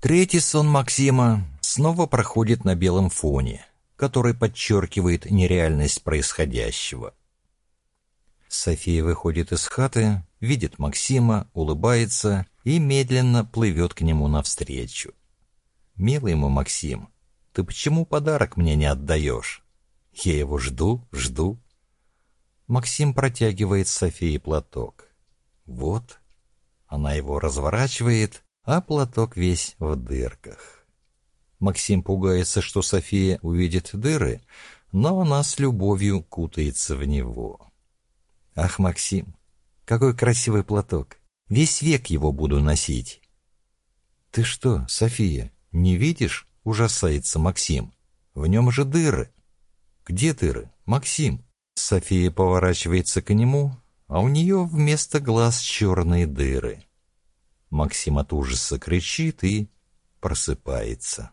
Третий сон Максима снова проходит на белом фоне, который подчеркивает нереальность происходящего. София выходит из хаты, видит Максима, улыбается и медленно плывет к нему навстречу. «Милый мой Максим, ты почему подарок мне не отдаешь? Я его жду, жду». Максим протягивает Софии платок. «Вот». Она его разворачивает, а платок весь в дырках. Максим пугается, что София увидит дыры, но она с любовью кутается в него. «Ах, Максим, какой красивый платок! Весь век его буду носить!» «Ты что, София, не видишь?» — ужасается Максим. «В нем же дыры!» «Где дыры, Максим?» София поворачивается к нему, а у нее вместо глаз черные дыры. Максим от ужаса кричит и просыпается.